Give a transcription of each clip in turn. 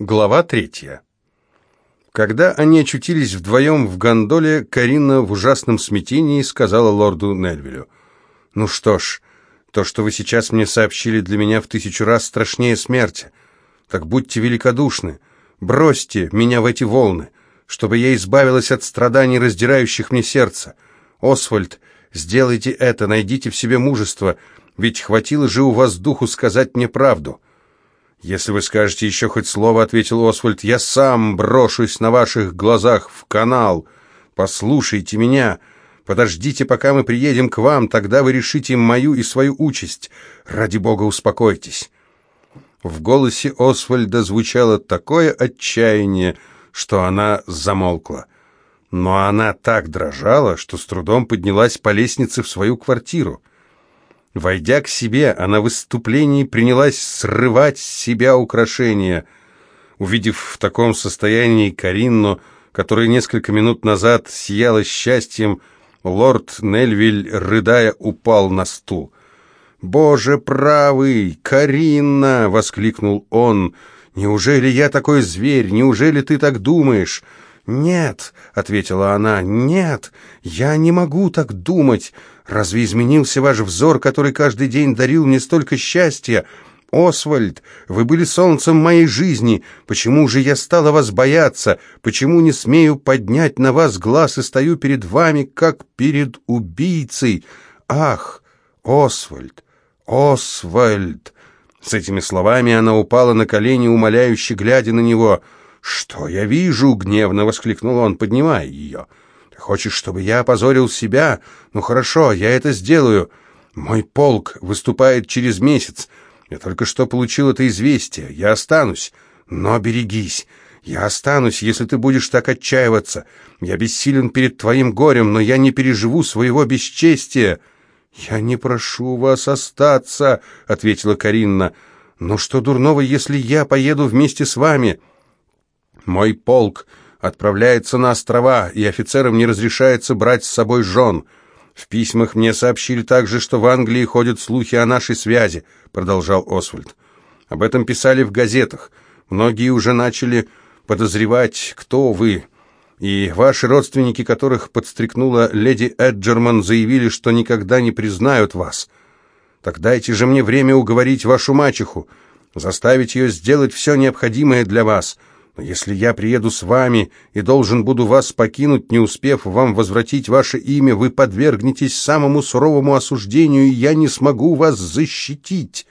Глава третья. Когда они очутились вдвоем в гондоле, Карина в ужасном смятении сказала лорду Нельвилю. «Ну что ж, то, что вы сейчас мне сообщили, для меня в тысячу раз страшнее смерти. Так будьте великодушны, бросьте меня в эти волны, чтобы я избавилась от страданий, раздирающих мне сердце. Освальд, сделайте это, найдите в себе мужество, ведь хватило же у вас духу сказать мне правду». «Если вы скажете еще хоть слово, — ответил Освальд, — я сам брошусь на ваших глазах в канал. Послушайте меня. Подождите, пока мы приедем к вам, тогда вы решите мою и свою участь. Ради бога, успокойтесь». В голосе Освальда звучало такое отчаяние, что она замолкла. Но она так дрожала, что с трудом поднялась по лестнице в свою квартиру. Войдя к себе, она в выступлении принялась срывать с себя украшения. Увидев в таком состоянии Каринну, которая несколько минут назад сияла счастьем, лорд Нельвиль, рыдая, упал на стул. «Боже правый! Каринна!» — воскликнул он. «Неужели я такой зверь? Неужели ты так думаешь?» «Нет», — ответила она, — «нет, я не могу так думать. Разве изменился ваш взор, который каждый день дарил мне столько счастья? Освальд, вы были солнцем моей жизни. Почему же я стала вас бояться? Почему не смею поднять на вас глаз и стою перед вами, как перед убийцей? Ах, Освальд, Освальд!» С этими словами она упала на колени, умоляюще глядя на него. «Что я вижу?» — гневно воскликнул он, поднимая ее. Хочешь, чтобы я опозорил себя? Ну хорошо, я это сделаю. Мой полк выступает через месяц. Я только что получил это известие. Я останусь. Но берегись. Я останусь, если ты будешь так отчаиваться. Я бессилен перед твоим горем, но я не переживу своего бесчестия. Я не прошу вас остаться, ответила Каринна. Но что дурного, если я поеду вместе с вами? Мой полк отправляется на острова, и офицерам не разрешается брать с собой жен. В письмах мне сообщили также, что в Англии ходят слухи о нашей связи, продолжал Освальд. Об этом писали в газетах. Многие уже начали подозревать, кто вы. И ваши родственники, которых подстрекнула леди Эджерман, заявили, что никогда не признают вас. Так дайте же мне время уговорить вашу мачеху, заставить ее сделать все необходимое для вас. Но если я приеду с вами и должен буду вас покинуть, не успев вам возвратить ваше имя, вы подвергнетесь самому суровому осуждению, и я не смогу вас защитить.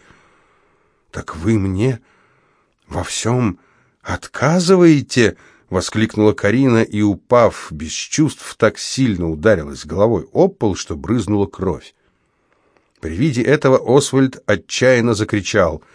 Так вы мне во всем отказываете? — воскликнула Карина и, упав без чувств, так сильно ударилась головой об пол, что брызнула кровь. При виде этого Освальд отчаянно закричал —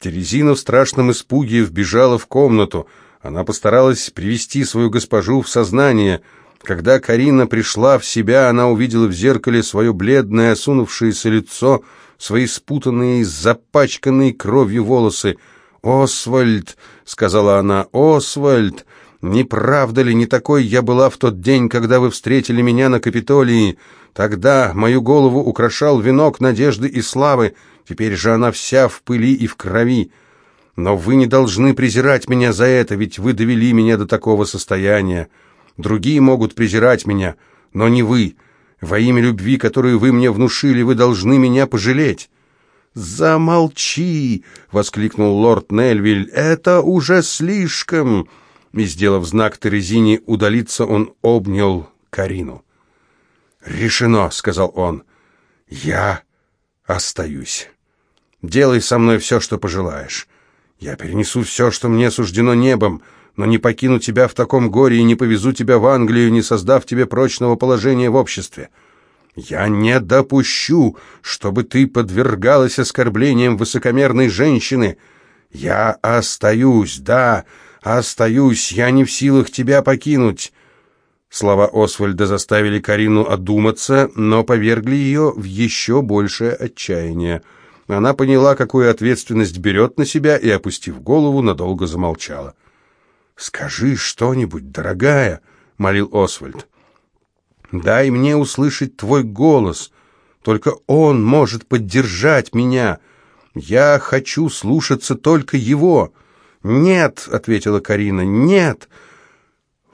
Терезина в страшном испуге вбежала в комнату. Она постаралась привести свою госпожу в сознание. Когда Карина пришла в себя, она увидела в зеркале свое бледное, осунувшееся лицо, свои спутанные, запачканные кровью волосы. «Освальд!» — сказала она. «Освальд! Не правда ли, не такой я была в тот день, когда вы встретили меня на Капитолии? Тогда мою голову украшал венок надежды и славы». Теперь же она вся в пыли и в крови. Но вы не должны презирать меня за это, ведь вы довели меня до такого состояния. Другие могут презирать меня, но не вы. Во имя любви, которую вы мне внушили, вы должны меня пожалеть». «Замолчи!» — воскликнул лорд Нельвиль. «Это уже слишком!» И, сделав знак Терезине удалиться, он обнял Карину. «Решено!» — сказал он. «Я остаюсь». Делай со мной все, что пожелаешь. Я перенесу все, что мне суждено небом, но не покину тебя в таком горе и не повезу тебя в Англию, не создав тебе прочного положения в обществе. Я не допущу, чтобы ты подвергалась оскорблениям высокомерной женщины. Я остаюсь, да, остаюсь, я не в силах тебя покинуть». Слова Освальда заставили Карину одуматься, но повергли ее в еще большее отчаяние. Она поняла, какую ответственность берет на себя, и, опустив голову, надолго замолчала. «Скажи что-нибудь, дорогая», — молил Освальд. «Дай мне услышать твой голос. Только он может поддержать меня. Я хочу слушаться только его. «Нет», — ответила Карина, — «нет».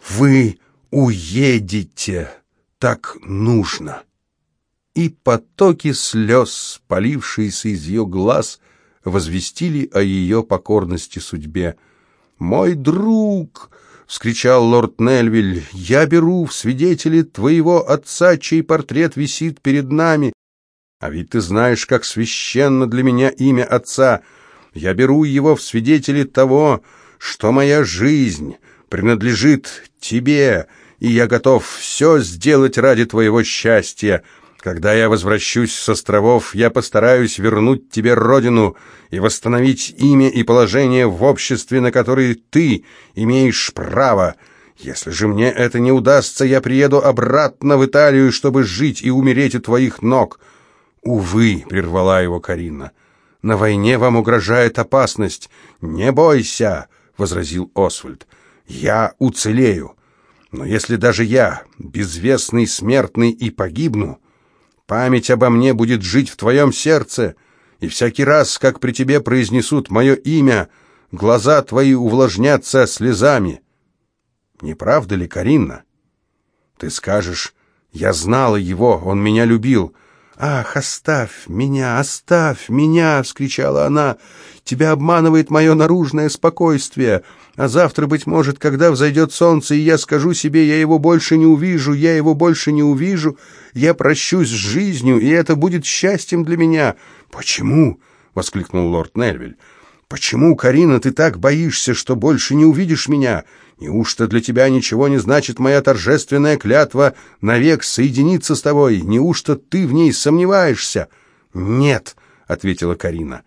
«Вы уедете, так нужно». И потоки слез, полившиеся из ее глаз, возвестили о ее покорности судьбе. «Мой друг!» — вскричал лорд Нельвиль. «Я беру в свидетели твоего отца, чей портрет висит перед нами. А ведь ты знаешь, как священно для меня имя отца. Я беру его в свидетели того, что моя жизнь принадлежит тебе, и я готов все сделать ради твоего счастья». Когда я возвращусь с островов, я постараюсь вернуть тебе родину и восстановить имя и положение в обществе, на которые ты имеешь право. Если же мне это не удастся, я приеду обратно в Италию, чтобы жить и умереть у твоих ног. Увы, прервала его Карина. На войне вам угрожает опасность. Не бойся, возразил Освальд. Я уцелею. Но если даже я, безвестный смертный, и погибну, Память обо мне будет жить в твоем сердце, и всякий раз, как при тебе произнесут мое имя, глаза твои увлажнятся слезами. Не правда ли, Каринна? Ты скажешь, я знала его, он меня любил. «Ах, оставь меня, оставь меня!» — вскричала она. «Тебя обманывает мое наружное спокойствие. А завтра, быть может, когда взойдет солнце, и я скажу себе, я его больше не увижу, я его больше не увижу, я прощусь с жизнью, и это будет счастьем для меня». «Почему?» — воскликнул лорд Нельвиль. «Почему, Карина, ты так боишься, что больше не увидишь меня? Неужто для тебя ничего не значит моя торжественная клятва навек соединиться с тобой? Неужто ты в ней сомневаешься?» «Нет», — ответила Карина.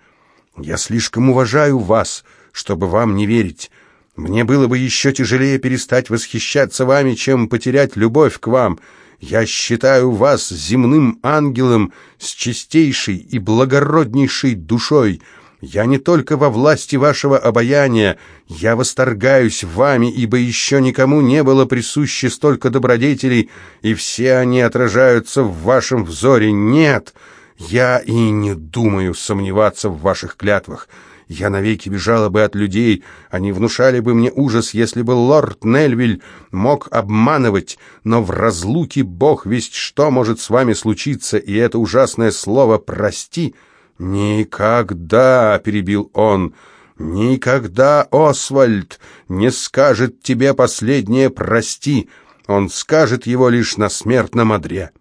«Я слишком уважаю вас, чтобы вам не верить. Мне было бы еще тяжелее перестать восхищаться вами, чем потерять любовь к вам. Я считаю вас земным ангелом с чистейшей и благороднейшей душой. Я не только во власти вашего обаяния, я восторгаюсь вами, ибо еще никому не было присуще столько добродетелей, и все они отражаются в вашем взоре. Нет, я и не думаю сомневаться в ваших клятвах». Я навеки бежала бы от людей, они внушали бы мне ужас, если бы лорд Нельвиль мог обманывать, но в разлуке Бог весть что может с вами случиться, и это ужасное слово «прости» «Никогда», — перебил он, — «никогда Освальд не скажет тебе последнее «прости», он скажет его лишь на смертном одре».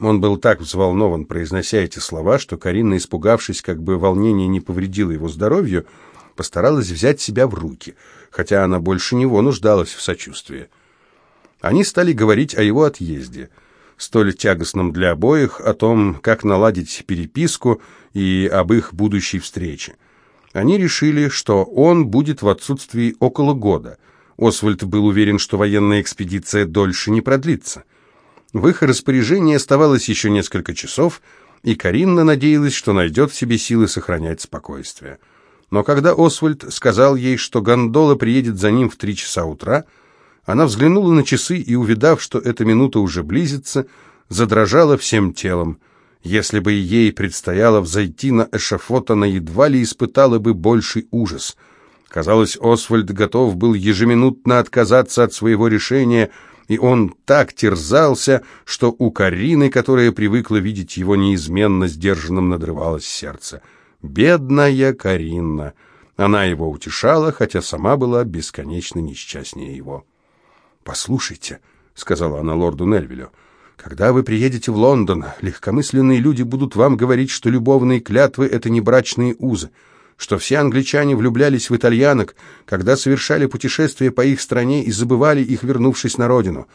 Он был так взволнован, произнося эти слова, что Карина, испугавшись, как бы волнение не повредило его здоровью, постаралась взять себя в руки, хотя она больше него нуждалась в сочувствии. Они стали говорить о его отъезде, столь тягостном для обоих, о том, как наладить переписку и об их будущей встрече. Они решили, что он будет в отсутствии около года. Освальд был уверен, что военная экспедиция дольше не продлится. В их распоряжении оставалось еще несколько часов, и Каринна надеялась, что найдет в себе силы сохранять спокойствие. Но когда Освальд сказал ей, что гондола приедет за ним в три часа утра, она взглянула на часы и, увидав, что эта минута уже близится, задрожала всем телом. Если бы ей предстояло взойти на эшафот, она едва ли испытала бы больший ужас. Казалось, Освальд готов был ежеминутно отказаться от своего решения – и он так терзался, что у Карины, которая привыкла видеть его неизменно сдержанным, надрывалось сердце. Бедная Карина! Она его утешала, хотя сама была бесконечно несчастнее его. «Послушайте», — сказала она лорду Нельвилю, — «когда вы приедете в Лондон, легкомысленные люди будут вам говорить, что любовные клятвы — это не брачные узы что все англичане влюблялись в итальянок, когда совершали путешествия по их стране и забывали их, вернувшись на родину,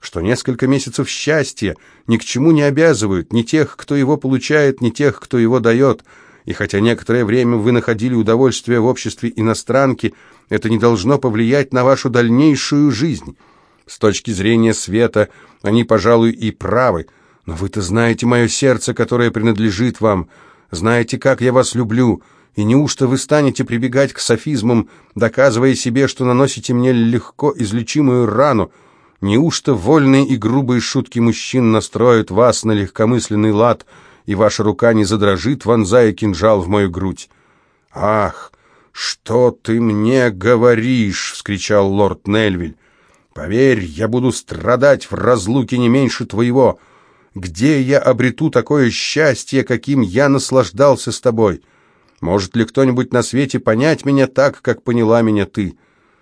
что несколько месяцев счастья ни к чему не обязывают ни тех, кто его получает, ни тех, кто его дает, и хотя некоторое время вы находили удовольствие в обществе иностранки, это не должно повлиять на вашу дальнейшую жизнь. С точки зрения света они, пожалуй, и правы, но вы-то знаете мое сердце, которое принадлежит вам, знаете, как я вас люблю». И неужто вы станете прибегать к софизмам, доказывая себе, что наносите мне легко излечимую рану? Неужто вольные и грубые шутки мужчин настроят вас на легкомысленный лад, и ваша рука не задрожит, вонзая кинжал в мою грудь? Ах, «Что ты мне говоришь?» — вскричал лорд Нельвиль. «Поверь, я буду страдать в разлуке не меньше твоего. Где я обрету такое счастье, каким я наслаждался с тобой? Может ли кто-нибудь на свете понять меня так, как поняла меня ты?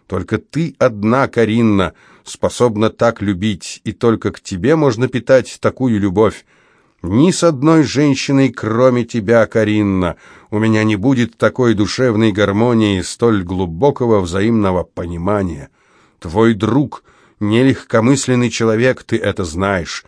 Только ты одна, Каринна, способна так любить, и только к тебе можно питать такую любовь. Ни с одной женщиной, кроме тебя, Каринна, у меня не будет такой душевной гармонии, столь глубокого взаимного понимания. Твой друг — нелегкомысленный человек, ты это знаешь.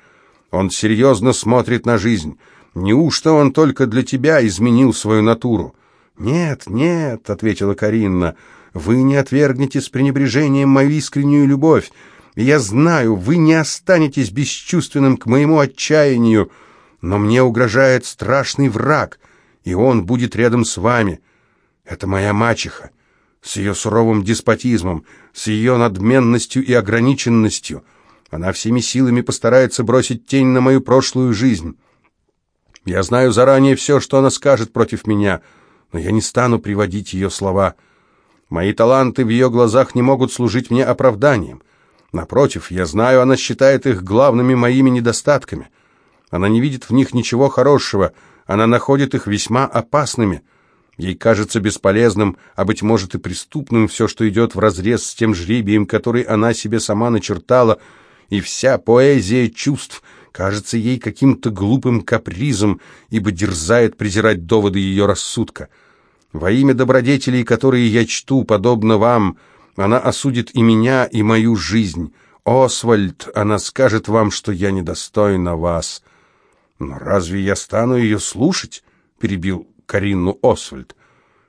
Он серьезно смотрит на жизнь. Неужто он только для тебя изменил свою натуру? «Нет, нет», — ответила Каринна, — «вы не отвергнете с пренебрежением мою искреннюю любовь. Я знаю, вы не останетесь бесчувственным к моему отчаянию, но мне угрожает страшный враг, и он будет рядом с вами. Это моя мачеха, с ее суровым деспотизмом, с ее надменностью и ограниченностью». Она всеми силами постарается бросить тень на мою прошлую жизнь. Я знаю заранее все, что она скажет против меня, но я не стану приводить ее слова. Мои таланты в ее глазах не могут служить мне оправданием. Напротив, я знаю, она считает их главными моими недостатками. Она не видит в них ничего хорошего, она находит их весьма опасными. Ей кажется бесполезным, а, быть может, и преступным все, что идет вразрез с тем жребием, который она себе сама начертала — и вся поэзия чувств кажется ей каким-то глупым капризом, ибо дерзает презирать доводы ее рассудка. Во имя добродетелей, которые я чту, подобно вам, она осудит и меня, и мою жизнь. Освальд, она скажет вам, что я недостойна вас. Но разве я стану ее слушать? перебил Каринну Освальд.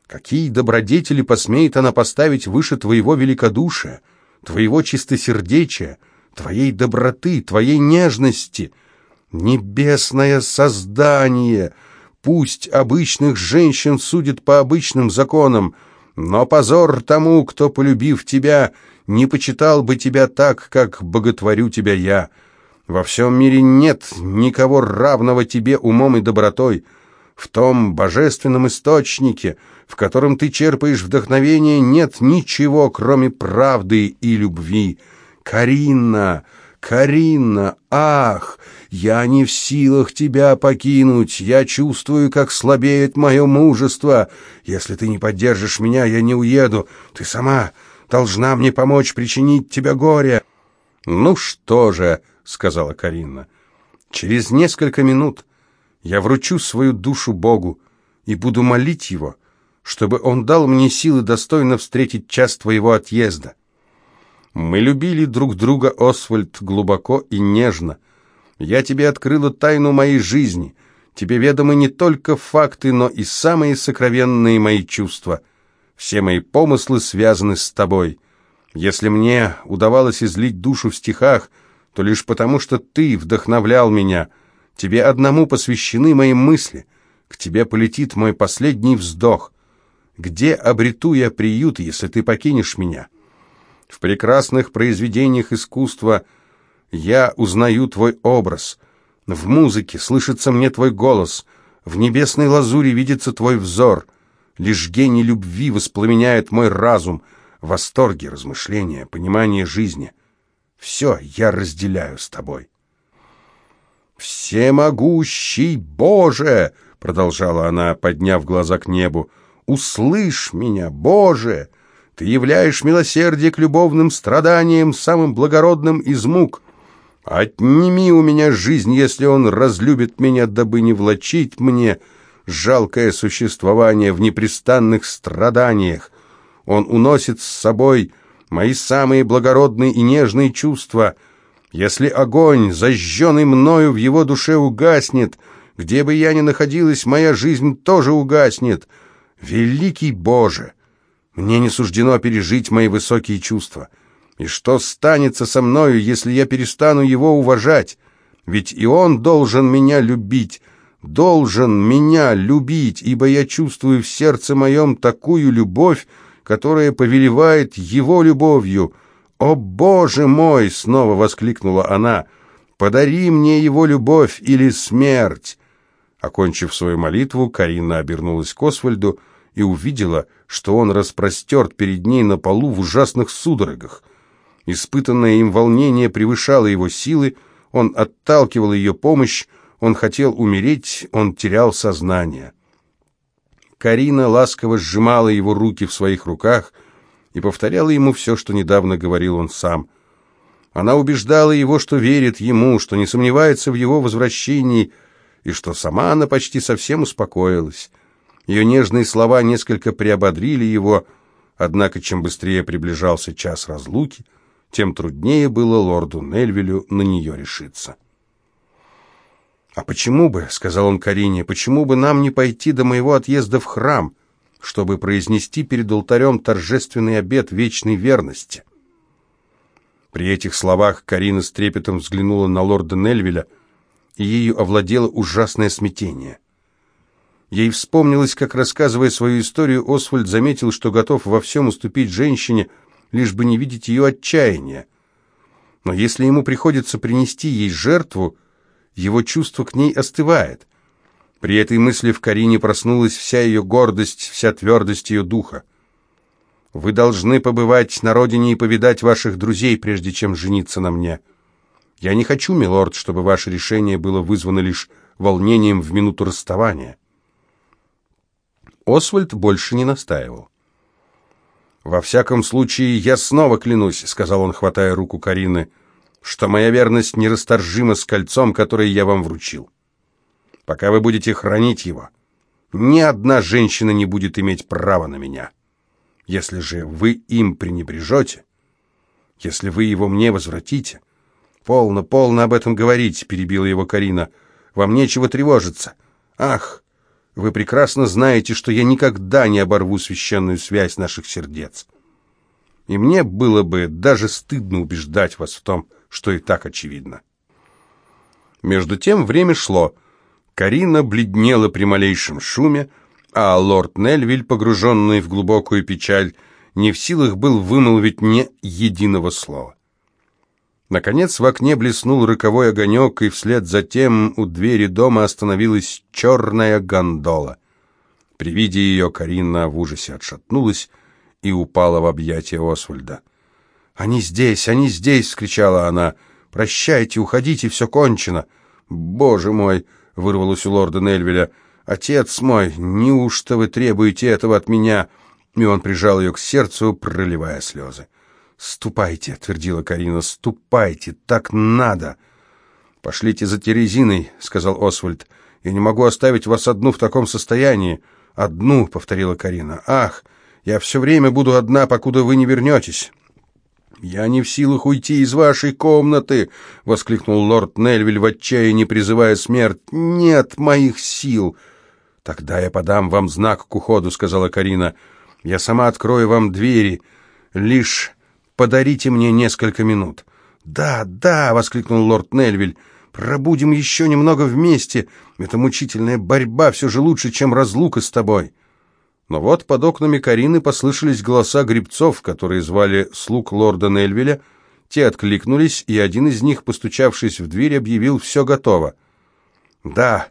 Какие добродетели посмеет она поставить выше твоего великодушия, твоего чистосердечия, твоей доброты, твоей нежности. Небесное создание! Пусть обычных женщин судят по обычным законам, но позор тому, кто, полюбив тебя, не почитал бы тебя так, как боготворю тебя я. Во всем мире нет никого равного тебе умом и добротой. В том божественном источнике, в котором ты черпаешь вдохновение, нет ничего, кроме правды и любви. «Каринна! Каринна! Ах! Я не в силах тебя покинуть! Я чувствую, как слабеет мое мужество! Если ты не поддержишь меня, я не уеду! Ты сама должна мне помочь причинить тебе горе!» «Ну что же», — сказала Каринна, — «через несколько минут я вручу свою душу Богу и буду молить Его, чтобы Он дал мне силы достойно встретить час твоего отъезда. Мы любили друг друга, Освальд, глубоко и нежно. Я тебе открыла тайну моей жизни. Тебе ведомы не только факты, но и самые сокровенные мои чувства. Все мои помыслы связаны с тобой. Если мне удавалось излить душу в стихах, то лишь потому, что ты вдохновлял меня. Тебе одному посвящены мои мысли. К тебе полетит мой последний вздох. Где обрету я приют, если ты покинешь меня?» В прекрасных произведениях искусства я узнаю твой образ. В музыке слышится мне твой голос. В небесной лазури видится твой взор. Лишь гений любви воспламеняет мой разум. Восторги, размышления, понимание жизни. Все я разделяю с тобой. «Всемогущий Боже!» — продолжала она, подняв глаза к небу. «Услышь меня, Боже! Ты являешь милосердие к любовным страданиям, самым благородным из мук. Отними у меня жизнь, если он разлюбит меня, дабы не влачить мне жалкое существование в непрестанных страданиях. Он уносит с собой мои самые благородные и нежные чувства. Если огонь, зажженный мною в его душе, угаснет, где бы я ни находилась, моя жизнь тоже угаснет. Великий Боже!» Мне не суждено пережить мои высокие чувства. И что станется со мною, если я перестану его уважать? Ведь и он должен меня любить, должен меня любить, ибо я чувствую в сердце моем такую любовь, которая повелевает его любовью. «О, Боже мой!» — снова воскликнула она. «Подари мне его любовь или смерть!» Окончив свою молитву, Карина обернулась к Освальду и увидела, что он распростерт перед ней на полу в ужасных судорогах. Испытанное им волнение превышало его силы, он отталкивал ее помощь, он хотел умереть, он терял сознание. Карина ласково сжимала его руки в своих руках и повторяла ему все, что недавно говорил он сам. Она убеждала его, что верит ему, что не сомневается в его возвращении, и что сама она почти совсем успокоилась. Ее нежные слова несколько приободрили его, однако чем быстрее приближался час разлуки, тем труднее было лорду Нельвилю на нее решиться. «А почему бы, — сказал он Карине, — почему бы нам не пойти до моего отъезда в храм, чтобы произнести перед алтарем торжественный обет вечной верности?» При этих словах Карина с трепетом взглянула на лорда Нельвиля, и ею овладело ужасное смятение. Ей вспомнилось, как, рассказывая свою историю, Освальд заметил, что готов во всем уступить женщине, лишь бы не видеть ее отчаяния. Но если ему приходится принести ей жертву, его чувство к ней остывает. При этой мысли в Карине проснулась вся ее гордость, вся твердость ее духа. «Вы должны побывать на родине и повидать ваших друзей, прежде чем жениться на мне. Я не хочу, милорд, чтобы ваше решение было вызвано лишь волнением в минуту расставания». Освальд больше не настаивал. «Во всяком случае, я снова клянусь», — сказал он, хватая руку Карины, что моя верность нерасторжима с кольцом, которое я вам вручил. Пока вы будете хранить его, ни одна женщина не будет иметь права на меня. Если же вы им пренебрежете, если вы его мне возвратите... Полно, полно об этом говорить, перебила его Карина. Вам нечего тревожиться. Ах, вы прекрасно знаете, что я никогда не оборву священную связь наших сердец. И мне было бы даже стыдно убеждать вас в том, что и так очевидно. Между тем время шло. Карина бледнела при малейшем шуме, а лорд Нельвиль, погруженный в глубокую печаль, не в силах был вымолвить ни единого слова. Наконец в окне блеснул роковой огонек, и вслед за тем у двери дома остановилась черная гондола. При виде ее Карина в ужасе отшатнулась и упала в объятия Освальда. «Они здесь, они здесь!» — вскричала она. «Прощайте, уходите, все кончено!» «Боже мой!» — вырвалось у лорда Нельвеля. «Отец мой, неужто вы требуете этого от меня?» И он прижал ее к сердцу, проливая слезы. «Ступайте!» — твердила Карина. «Ступайте! Так надо!» «Пошлите за Терезиной!» — сказал Освальд. «Я не могу оставить вас одну в таком состоянии!» «Одну!» — повторила Карина. «Ах! Я все время буду одна, покуда вы не вернетесь!» «Я не в силах уйти из вашей комнаты!» — воскликнул лорд Нельвиль в отчаянии, призывая смерть. «Нет моих сил!» «Тогда я подам вам знак к уходу», — сказала Карина. «Я сама открою вам двери. Лишь подарите мне несколько минут». «Да, да!» — воскликнул лорд Нельвиль. «Пробудем еще немного вместе. Эта мучительная борьба все же лучше, чем разлука с тобой». Но вот под окнами Карины послышались голоса грибцов, которые звали слуг лорда Нельвеля. Те откликнулись, и один из них, постучавшись в дверь, объявил «все готово». «Да,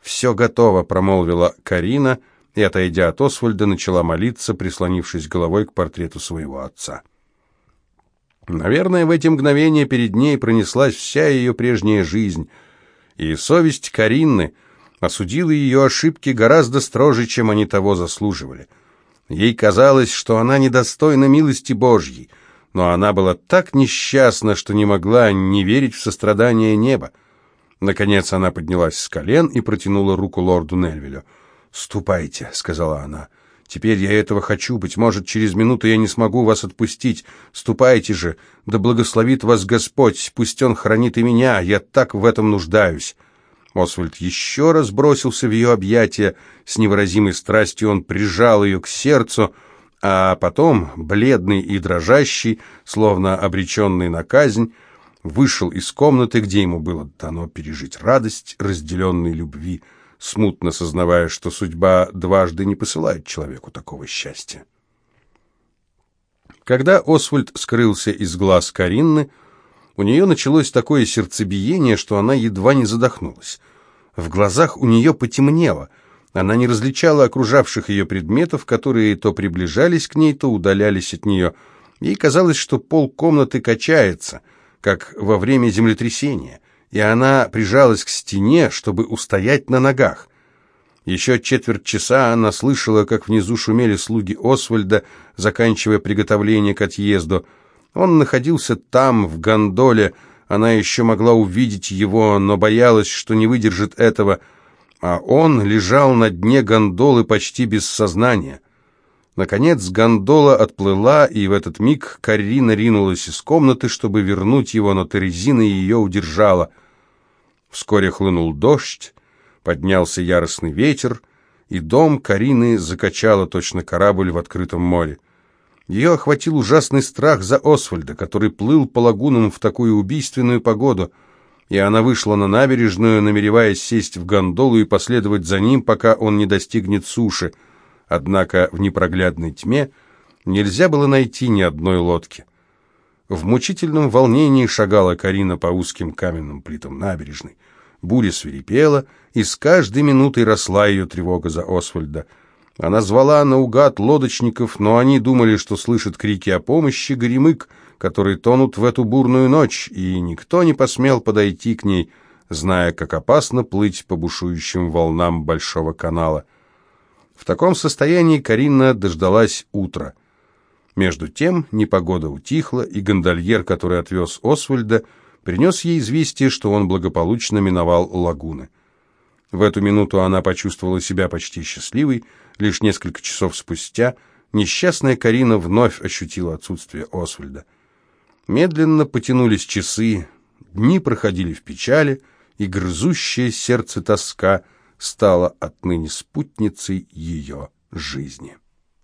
все готово», — промолвила Карина, и, отойдя от Освальда, начала молиться, прислонившись головой к портрету своего отца. Наверное, в эти мгновения перед ней пронеслась вся ее прежняя жизнь, и совесть Карины — осудила ее ошибки гораздо строже, чем они того заслуживали. Ей казалось, что она недостойна милости Божьей, но она была так несчастна, что не могла не верить в сострадание неба. Наконец она поднялась с колен и протянула руку лорду Нельвилю. «Ступайте», — сказала она. «Теперь я этого хочу. Быть может, через минуту я не смогу вас отпустить. Ступайте же. Да благословит вас Господь. Пусть Он хранит и меня. Я так в этом нуждаюсь». Освальд еще раз бросился в ее объятия. С невыразимой страстью он прижал ее к сердцу, а потом, бледный и дрожащий, словно обреченный на казнь, вышел из комнаты, где ему было дано пережить радость разделенной любви, смутно сознавая, что судьба дважды не посылает человеку такого счастья. Когда Освальд скрылся из глаз Каринны, у нее началось такое сердцебиение, что она едва не задохнулась. В глазах у нее потемнело. Она не различала окружавших ее предметов, которые то приближались к ней, то удалялись от нее. Ей казалось, что пол комнаты качается, как во время землетрясения, и она прижалась к стене, чтобы устоять на ногах. Еще четверть часа она слышала, как внизу шумели слуги Освальда, заканчивая приготовление к отъезду. Он находился там, в гондоле, она еще могла увидеть его, но боялась, что не выдержит этого, а он лежал на дне гондолы почти без сознания. Наконец гондола отплыла, и в этот миг Карина ринулась из комнаты, чтобы вернуть его, но Терезина ее удержала. Вскоре хлынул дождь, поднялся яростный ветер, и дом Карины закачало точно корабль в открытом море. Ее охватил ужасный страх за Освальда, который плыл по лагунам в такую убийственную погоду, и она вышла на набережную, намереваясь сесть в гондолу и последовать за ним, пока он не достигнет суши. Однако в непроглядной тьме нельзя было найти ни одной лодки. В мучительном волнении шагала Карина по узким каменным плитам набережной. Буря свирепела, и с каждой минутой росла ее тревога за Освальда — она звала наугад лодочников, но они думали, что слышат крики о помощи горемык, которые тонут в эту бурную ночь, и никто не посмел подойти к ней, зная, как опасно плыть по бушующим волнам Большого канала. В таком состоянии Карина дождалась утра. Между тем непогода утихла, и гондольер, который отвез Освальда, принес ей известие, что он благополучно миновал лагуны. В эту минуту она почувствовала себя почти счастливой. Лишь несколько часов спустя несчастная Карина вновь ощутила отсутствие Освальда. Медленно потянулись часы, дни проходили в печали, и грызущее сердце тоска стала отныне спутницей ее жизни.